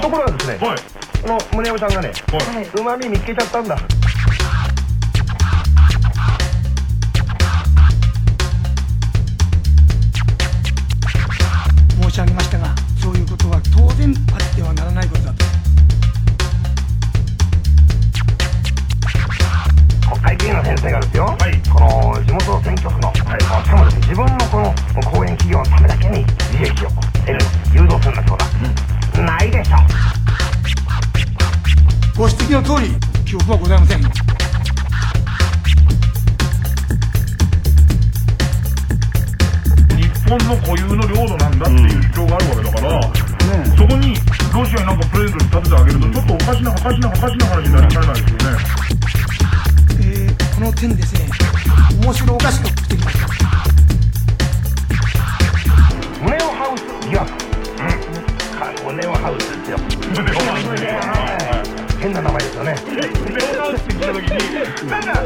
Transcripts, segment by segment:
ところがですね、はい。この宗男さんがねはい。うまみ見つけちゃったんだご指摘の通り記憶はございません。日本の固有の領土なんだっていう主張があるわけだから、そこにロシアになんかプレゼントに立ててあげるとちょっとおかしなおかしなおかしな話になりかねないですよね。えーこの点ですね面白おかしくしてきました。宗男ハウス疑惑うん。宗男ハウスですよ 変な名前ですよね。レオハウスって聞いた時になんか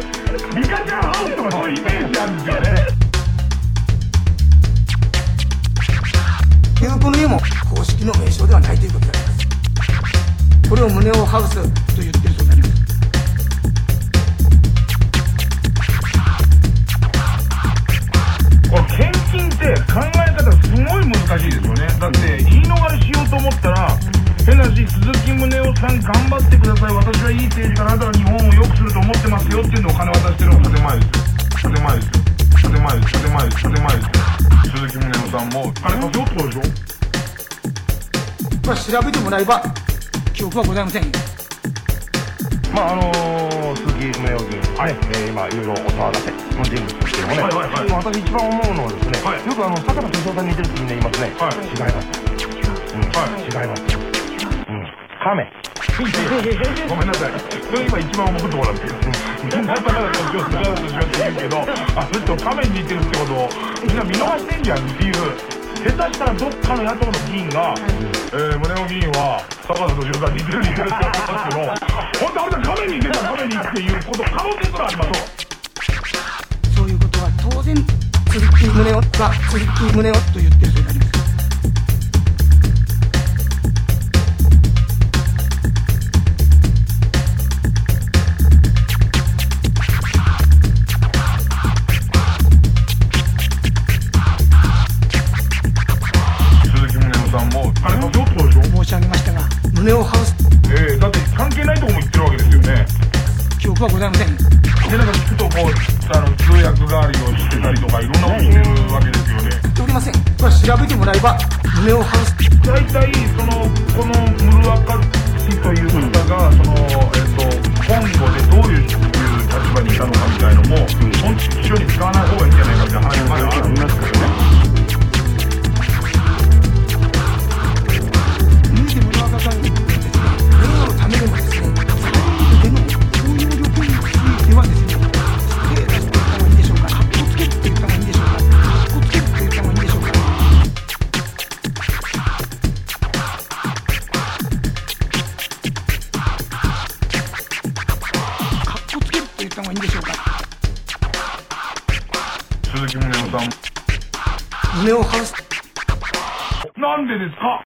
リカちゃんハウスとかそういうイメージあるんですよね記憶の家も公式の名称ではないということであります。これを宗男ハウスと言ってるそうであります。これ献金って考え方すごい難しいですよね。だって言い逃れしようと思ったら変な話鈴木宗男さん頑張ってください。私はいい政治家だから日本を良くすると思ってますよっていうのを金渡してるのが建前です。よ建前です。よ建前です。建前です。建前です。よ鈴木宗男さんも金貸すよってことでしょ？まあ調べてもらえば記憶はございませんまああのー、鈴木宗男議員、はいえー今いろいろお騒がせの人物ですけどもね、はいはいはい。まあ私一番思うのはですね、はい。よくあの坂田敏夫さんに似てるってみんな言いますね、はい。違います、うんはい違います、うん、亀。ごめんなさい。それ今一番思うところなんですよみんな坂田敏夫坂田敏夫って言うけどあの人亀に似てるってことをみんな見逃してんじゃんっていう下手したらどっかの野党の議員が、えー、宗男議員は坂田敏夫さんに似てる似てるって言ってますけど本当あれだ亀に似てた亀にっていうこと可能性すらありますそういうことは当然鈴木宗男が鈴木宗男と言ってるそうはございませんでなんか聞くとこうあの通訳代わりをしてたりとかいろんなことしてるわけですよね。言っておりません。これは調べてもらえば宗男ハウス大体そのこのムルアカ鈴木宗男さ